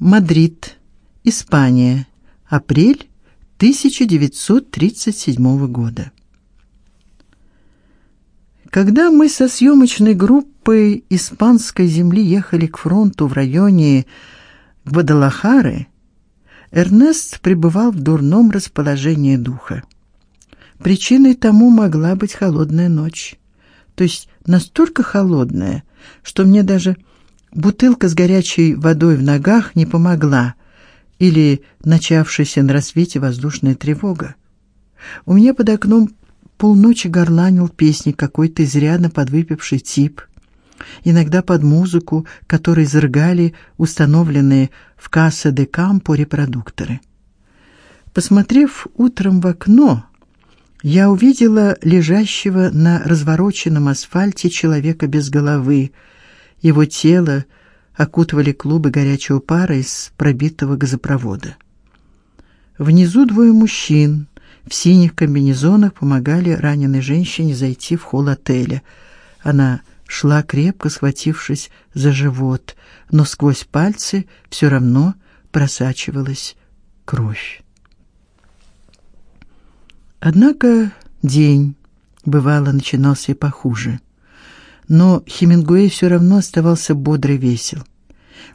Мадрид, Испания. Апрель 1937 года. Когда мы со съемочной группой испанской земли ехали к фронту в районе Гвадалахары, Эрнест пребывал в дурном расположении духа. Причиной тому могла быть холодная ночь. То есть настолько холодная, что мне даже бутылка с горячей водой в ногах не помогла, или начавшаяся на рассвете воздушная тревога. У меня под окном полночи горланил песни какой-то изрядно подвыпивший тип иногда под музыку, которой заргали установленные в касса де кампо репродукторы. Посмотрев утром в окно, я увидела лежащего на развороченном асфальте человека без головы. Его тело окутывали клубы горячего пара из пробитого газопровода. Внизу двое мужчин в синих комбинезонах помогали раненой женщине зайти в холл отеля. Она шла крепко схватившись за живот, но сквозь пальцы все равно просачивалась кровь. Однако день бывало начинался и похуже. Но Хемингуэй все равно оставался бодр и весел.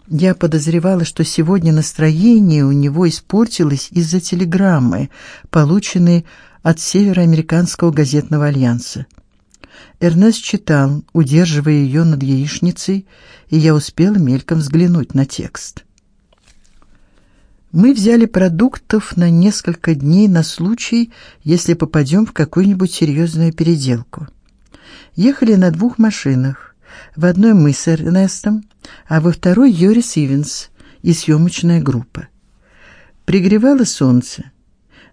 Я подозревала, что сегодня настроение у него испортилось из-за телеграммы, полученной от Североамериканского газетного альянса. Эрнест читал, удерживая ее над яичницей, и я успела мельком взглянуть на текст. Мы взяли продуктов на несколько дней на случай, если попадем в какую-нибудь серьезную переделку. Ехали на двух машинах. В одной мы с Эрнестом, а во второй Йорис Ивенс и съемочная группа. Пригревало солнце.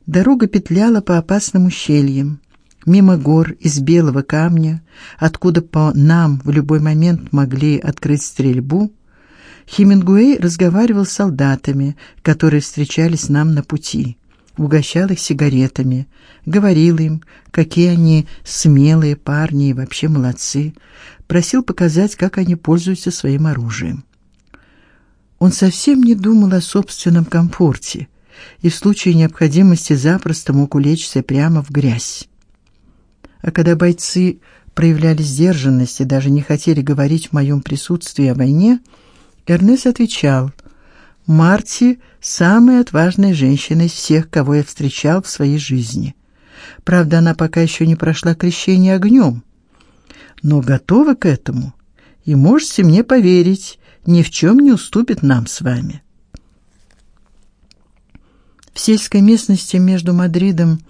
Дорога петляла по опасным ущельям мимо гор из белого камня, откуда по нам в любой момент могли открыть стрельбу, Хемингуэй разговаривал с солдатами, которые встречались нам на пути, угощал их сигаретами, говорил им, какие они смелые парни и вообще молодцы, просил показать, как они пользуются своим оружием. Он совсем не думал о собственном комфорте и в случае необходимости запросто мог улечься прямо в грязь. А когда бойцы проявляли сдержанность и даже не хотели говорить в моем присутствии о войне, Эрнест отвечал: "Марти самая отважная женщина из всех, кого я встречал в своей жизни. Правда, она пока еще не прошла крещение огнем, но готова к этому. И можете мне поверить, ни в чем не уступит нам с вами". В сельской местности между Мадридом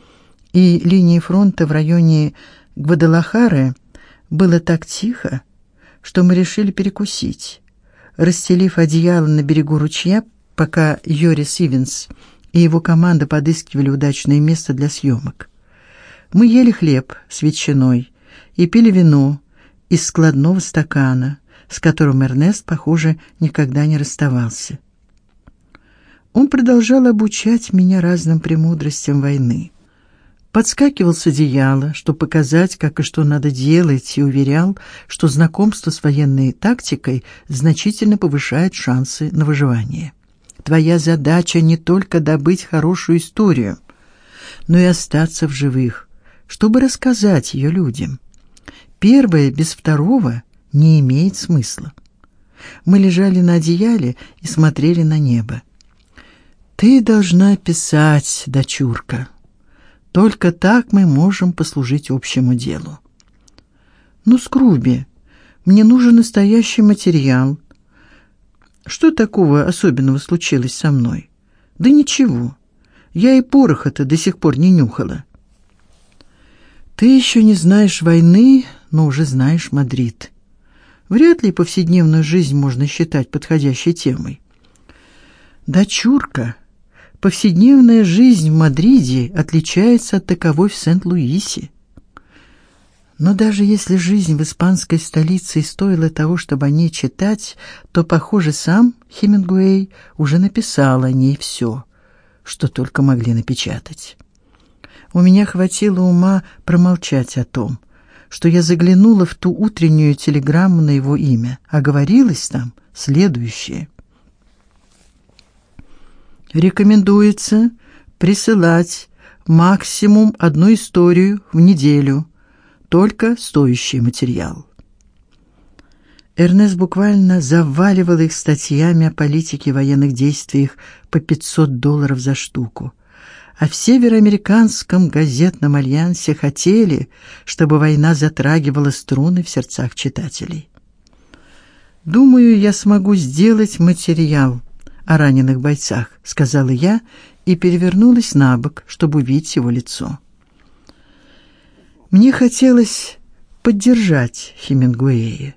и линии фронта в районе Гвадалахары было так тихо, что мы решили перекусить. Расстелив одеяло на берегу ручья, пока Йори Сивенс и его команда подыскивали удачное место для съемок. Мы ели хлеб с ветчиной и пили вино из складного стакана, с которым Эрнест, похоже, никогда не расставался. Он продолжал обучать меня разным премудростям войны подскакивал с одеяла, чтобы показать, как и что надо делать, и уверял, что знакомство с военной тактикой значительно повышает шансы на выживание. Твоя задача не только добыть хорошую историю, но и остаться в живых, чтобы рассказать ее людям. Первое без второго не имеет смысла. Мы лежали на одеяле и смотрели на небо. Ты должна писать, дочурка. Только так мы можем послужить общему делу. Ну, Скруби, мне нужен настоящий материал. Что такого особенного случилось со мной? Да ничего. Я и пороха-то до сих пор не нюхала. Ты еще не знаешь войны, но уже знаешь Мадрид. Вряд ли повседневную жизнь можно считать подходящей темой. Дочурка, Повседневная жизнь в Мадриде отличается от таковой в Сент-Луисе. Но даже если жизнь в испанской столице стоила того, чтобы о ней читать, то, похоже, сам Хемингуэй уже написал о ней все, что только могли напечатать. У меня хватило ума промолчать о том, что я заглянула в ту утреннюю телеграмму на его имя, а говорилось там следующее: Рекомендуется присылать максимум одну историю в неделю, только стоящий материал. Эрнест буквально заваливал их статьями о политике и военных действиях по 500 долларов за штуку. А в североамериканском газетном альянсе хотели, чтобы война затрагивала струны в сердцах читателей. Думаю, я смогу сделать материал о раненых бойцах, сказала я и перевернулась на бок, чтобы увидеть его лицо. Мне хотелось поддержать Хемингуэя.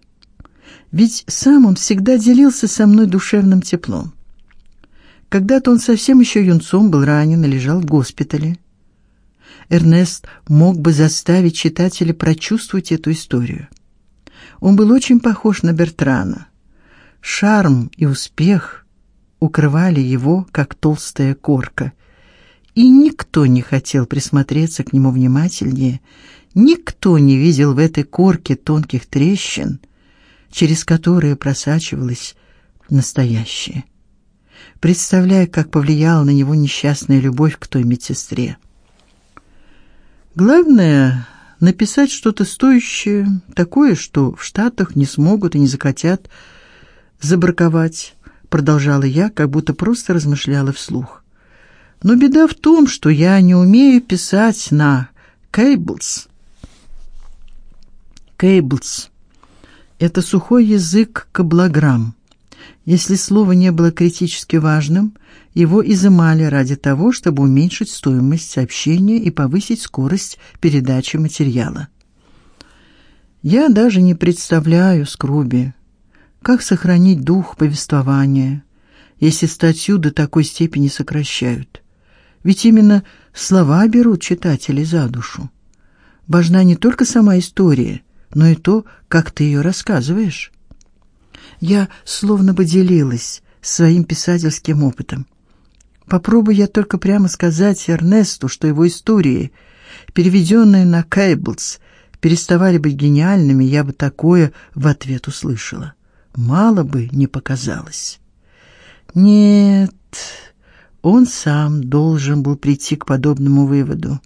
Ведь сам он всегда делился со мной душевным теплом. Когда-то он совсем еще юнцом был ранен и лежал в госпитале. Эрнест мог бы заставить читателя прочувствовать эту историю. Он был очень похож на Бертрана. Шарм и успех укрывали его, как толстая корка, и никто не хотел присмотреться к нему внимательнее, никто не видел в этой корке тонких трещин, через которые просачивалось настоящее. Представляя, как повлияла на него несчастная любовь к той медсестре. Главное написать что-то стоящее, такое, что в Штатах не смогут и не захотят забраковать, продолжала я, как будто просто размышляла вслух. Но беда в том, что я не умею писать на Кейблс. Кейблс это сухой язык каблограмм. Если слово не было критически важным, его изымали ради того, чтобы уменьшить стоимость сообщения и повысить скорость передачи материала. Я даже не представляю, Скруби, как сохранить дух повествования, если статью до такой степени сокращают. Ведь именно слова берут читателей за душу. Важна не только сама история, но и то, как ты ее рассказываешь. Я словно бы делилась своим писательским опытом. Попробуй я только прямо сказать Эрнесту, что его истории, переведенные на Кейблс, переставали быть гениальными, я бы такое в ответ услышала. Мало бы не показалось. Нет, он сам должен был прийти к подобному выводу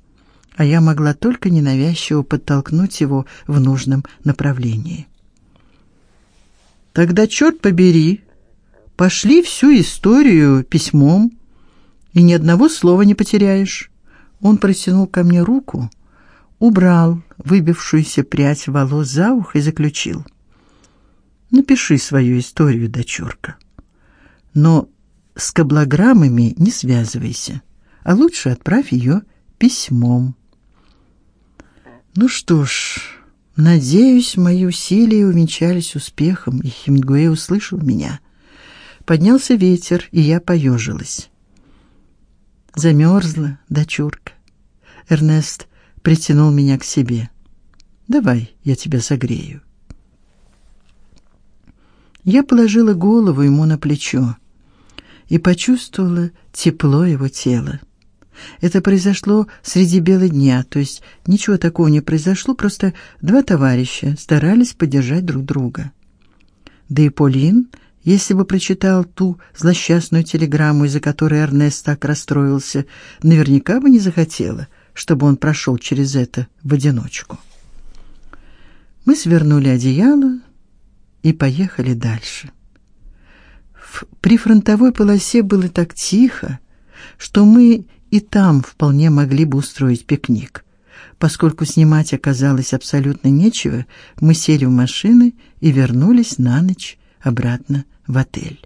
а я могла только ненавязчиво подтолкнуть его в нужном направлении. Тогда черт побери, пошли всю историю письмом, и ни одного слова не потеряешь. Он протянул ко мне руку, убрал выбившуюся прядь волос за ухо и заключил: "Напиши свою историю, дочурка. Но с каблограммами не связывайся, а лучше отправь ее письмом". Ну что ж, надеюсь, мои усилия увенчались успехом, и Хемингуэй услышал меня. Поднялся ветер, и я поежилась. Замерзла, дочурка. Эрнест притянул меня к себе. Давай, я тебя согрею. Я положила голову ему на плечо и почувствовала тепло его тела. Это произошло среди бела дня, то есть ничего такого не произошло, просто два товарища старались поддержать друг друга. Да и Полин, если бы прочитал ту злосчастную телеграмму, из-за которой Эрнест так расстроился, наверняка бы не захотела, чтобы он прошел через это в одиночку. Мы свернули одеяло и поехали дальше. В прифронтовой полосе было так тихо, что мы и там вполне могли бы устроить пикник. Поскольку снимать оказалось абсолютно нечего, мы сели в машины и вернулись на ночь обратно в отель.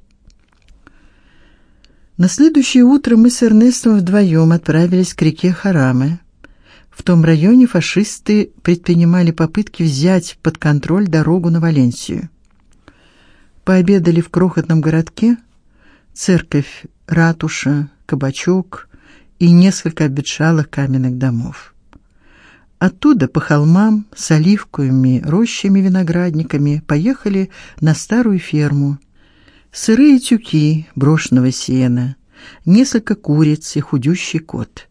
На следующее утро мы с Эрнестом вдвоем отправились к реке Хараме. В том районе фашисты предпринимали попытки взять под контроль дорогу на Валенсию. Пообедали в крохотном городке, церковь, ратуша, кабачок, и несколько обветшалых каменных домов. Оттуда по холмам с оливковыми рощами, виноградниками поехали на старую ферму. Сырые тюки брошенного сена, несколько куриц и худющий кот.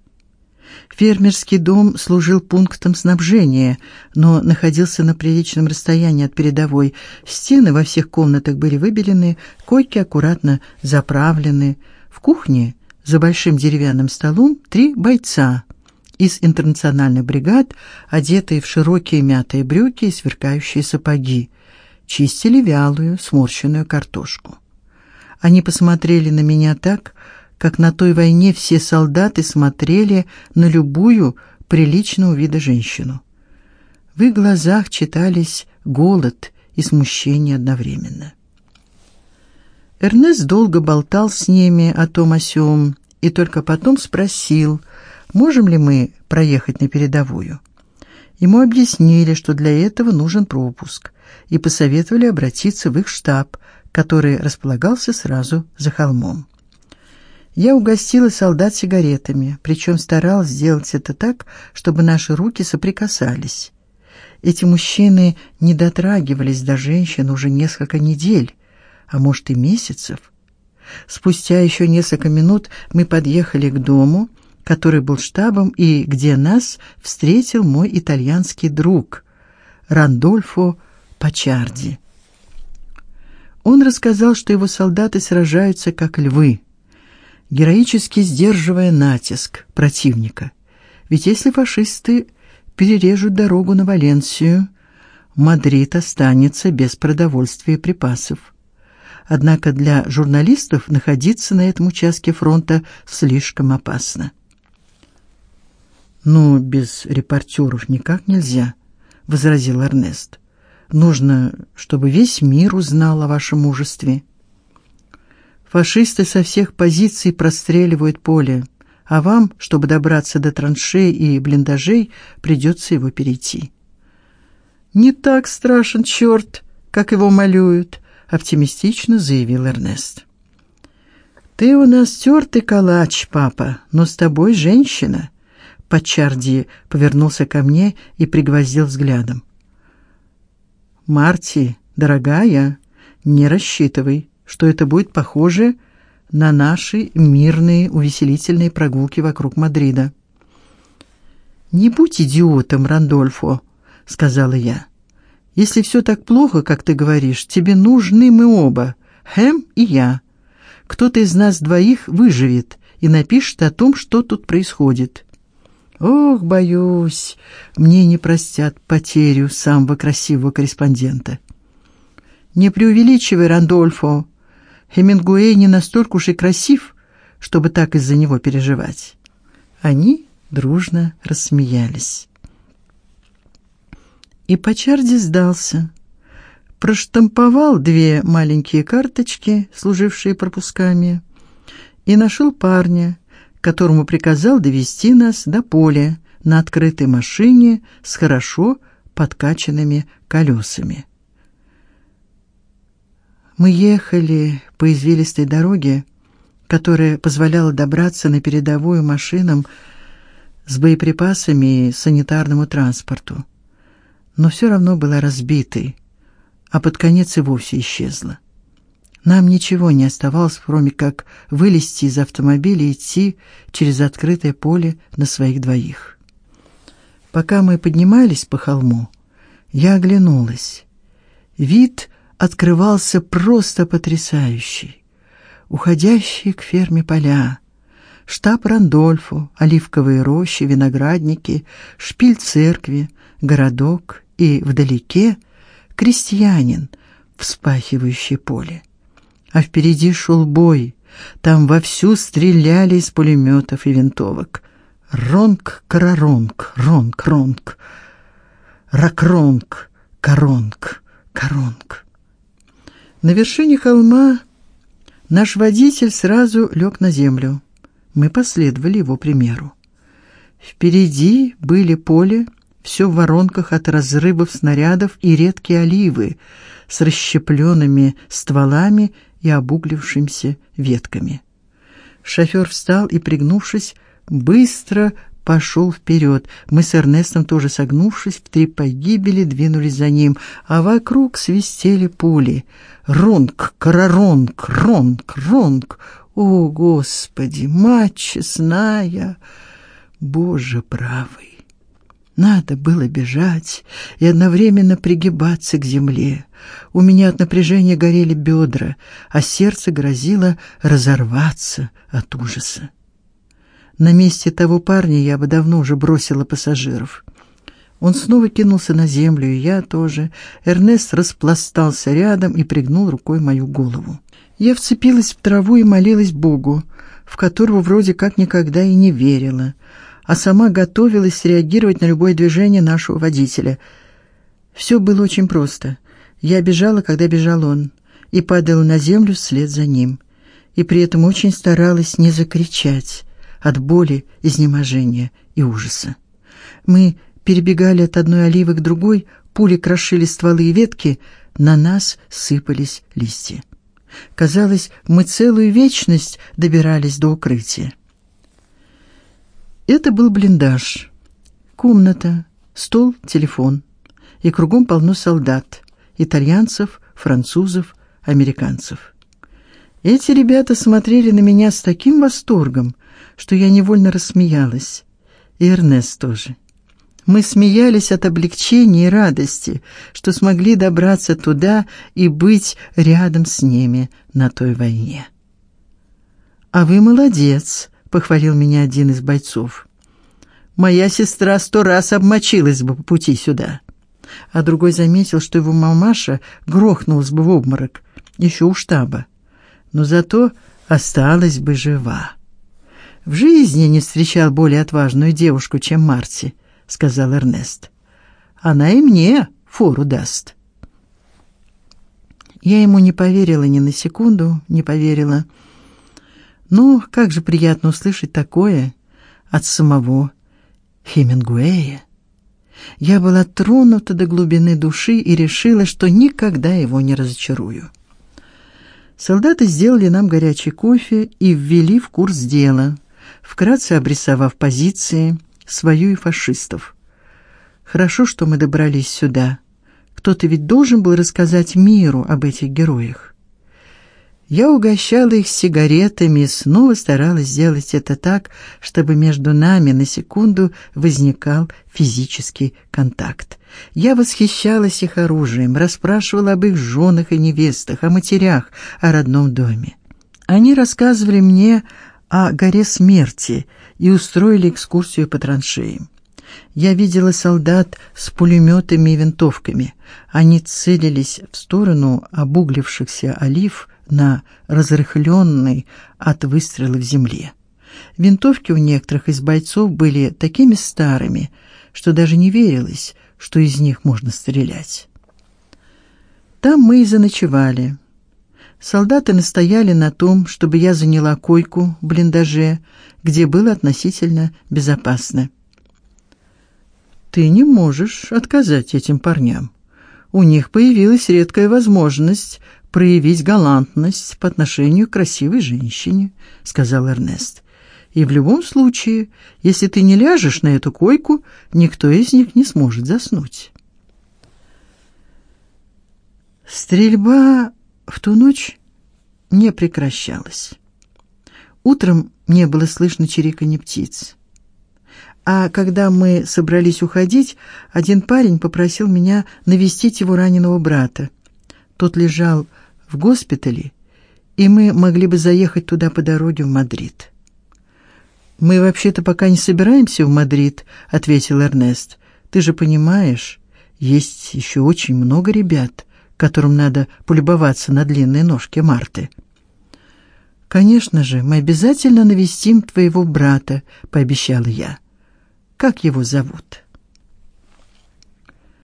Фермерский дом служил пунктом снабжения, но находился на приличном расстоянии от передовой. Стены во всех комнатах были выбелены, койки аккуратно заправлены. В кухне За большим деревянным столом три бойца из интернациональных бригад, одетые в широкие мятые брюки и сверкающие сапоги, чистили вялую, сморщенную картошку. Они посмотрели на меня так, как на той войне все солдаты смотрели на любую приличного вида женщину. В их глазах читались голод и смущение одновременно. Эрнест долго болтал с ними о том о сём и только потом спросил, можем ли мы проехать на передовую. Ему объяснили, что для этого нужен пропуск, и посоветовали обратиться в их штаб, который располагался сразу за холмом. Я угостила солдат сигаретами, причем старалась сделать это так, чтобы наши руки соприкасались. Эти мужчины не дотрагивались до женщин уже несколько недель, а может и месяцев. Спустя еще несколько минут мы подъехали к дому, который был штабом и где нас встретил мой итальянский друг Рандольфо Пачарди. Он рассказал, что его солдаты сражаются как львы, героически сдерживая натиск противника. Ведь если фашисты перережут дорогу на Валенсию, Мадрид останется без продовольствия и припасов. Однако для журналистов находиться на этом участке фронта слишком опасно. Ну, без репортеров никак нельзя, возразил Эрнест. Нужно, чтобы весь мир узнал о вашем мужестве. Фашисты со всех позиций простреливают поле, а вам, чтобы добраться до траншей и блиндажей, придется его перейти. Не так страшен черт, как его малюют оптимистично заявил Эрнест. Ты у нас тертый калач, папа, но с тобой женщина. Пачарди повернулся ко мне и пригвоздил взглядом. Марти, дорогая, не рассчитывай, что это будет похоже на наши мирные увеселительные прогулки вокруг Мадрида. Не будь идиотом, Рандольфо, сказала я. Если все так плохо, как ты говоришь, тебе нужны мы оба, Хэм и я. Кто-то из нас двоих выживет и напишет о том, что тут происходит. Ох, боюсь, мне не простят потерю самого красивого корреспондента. Не преувеличивай, Рандольфо. Хемингуэй не настолько уж и красив, чтобы так из-за него переживать. Они дружно рассмеялись. И Почарди сдался. Проштамповал две маленькие карточки, служившие пропусками, и нашел парня, которому приказал довести нас до поля на открытой машине с хорошо подкачанными колесами. Мы ехали по извилистой дороге, которая позволяла добраться на передовую машинам с боеприпасами и санитарному транспорту но все равно была разбитой, а под конец и вовсе исчезла. Нам ничего не оставалось, кроме как вылезти из автомобиля и идти через открытое поле на своих двоих. Пока мы поднимались по холму, я оглянулась. Вид открывался просто потрясающий. Уходящие к ферме поля, штаб Рандольфо, оливковые рощи, виноградники, шпиль церкви, городок и вдалеке крестьянин, вспахивающий поле. А впереди шел бой. Там вовсю стреляли из пулеметов и винтовок. Ронг, караронг, ронг, ронг. Ракронг, коронг, коронг. На вершине холма наш водитель сразу лег на землю. Мы последовали его примеру. Впереди были поле все в воронках от разрывов снарядов и редкие оливы с расщепленными стволами и обуглившимися ветками. Шофер встал и, пригнувшись, быстро пошел вперед. Мы с Эрнестом тоже согнувшись в три погибели двинулись за ним, а вокруг свистели пули. Ронг, караронг, ронг, ронг. О, Господи, мать честная, Боже правый! Надо было бежать и одновременно пригибаться к земле. У меня от напряжения горели бедра, а сердце грозило разорваться от ужаса. На месте того парня я бы давно уже бросила пассажиров. Он снова кинулся на землю, и я тоже. Эрнест распластался рядом и пригнул рукой мою голову. Я вцепилась в траву и молилась Богу, в которого вроде как никогда и не верила, а сама готовилась реагировать на любое движение нашего водителя. Все было очень просто. Я бежала, когда бежал он, и падала на землю вслед за ним, и при этом очень старалась не закричать от боли, изнеможения и ужаса. Мы перебегали от одной оливы к другой, пули крошили стволы и ветки, на нас сыпались листья. Казалось, мы целую вечность добирались до укрытия. Это был блиндаж. Комната, стол, телефон. И кругом полно солдат, итальянцев, французов, американцев. Эти ребята смотрели на меня с таким восторгом, что я невольно рассмеялась. И Эрнест тоже. Мы смеялись от облегчения и радости, что смогли добраться туда и быть рядом с ними на той войне. А вы молодец, похвалил меня один из бойцов. Моя сестра сто раз обмочилась бы по пути сюда. А другой заметил, что его мамаша грохнулась бы в обморок еще у штаба, но зато осталась бы жива. В жизни не встречал более отважную девушку, чем Марти сказал Эрнест. Она и мне фору даст. Я ему не поверила ни на секунду, не поверила. Ну, как же приятно услышать такое от самого Хемингуэя. Я была тронута до глубины души и решила, что никогда его не разочарую. Солдаты сделали нам горячий кофе и ввели в курс дела, вкратце обрисовав позиции, свою и фашистов. Хорошо, что мы добрались сюда. Кто-то ведь должен был рассказать миру об этих героях. Я угощала их сигаретами и снова старалась сделать это так, чтобы между нами на секунду возникал физический контакт. Я восхищалась их оружием, расспрашивала об их женах и невестах, о матерях, о родном доме. Они рассказывали мне о горе смерти и устроили экскурсию по траншеям. Я видела солдат с пулеметами и винтовками. Они целились в сторону обуглившихся олив на разрыхленной от выстрелов земле. Винтовки у некоторых из бойцов были такими старыми, что даже не верилось, что из них можно стрелять. Там мы и заночевали. Солдаты настояли на том, чтобы я заняла койку в блиндаже, где было относительно безопасно. Ты не можешь отказать этим парням. У них появилась редкая возможность проявить галантность по отношению к красивой женщине, сказал Эрнест. И в любом случае, если ты не ляжешь на эту койку, никто из них не сможет заснуть. Стрельба в ту ночь не прекращалась. Утром не было слышно чириканья птиц. А когда мы собрались уходить, один парень попросил меня навестить его раненого брата. Тот лежал в госпитале, и мы могли бы заехать туда по дороге в Мадрид. Мы вообще-то пока не собираемся в Мадрид, ответил Эрнест. Ты же понимаешь, есть еще очень много ребят, которым надо полюбоваться на длинные ножки Марты. Конечно же, мы обязательно навестим твоего брата, пообещала я. Как его зовут?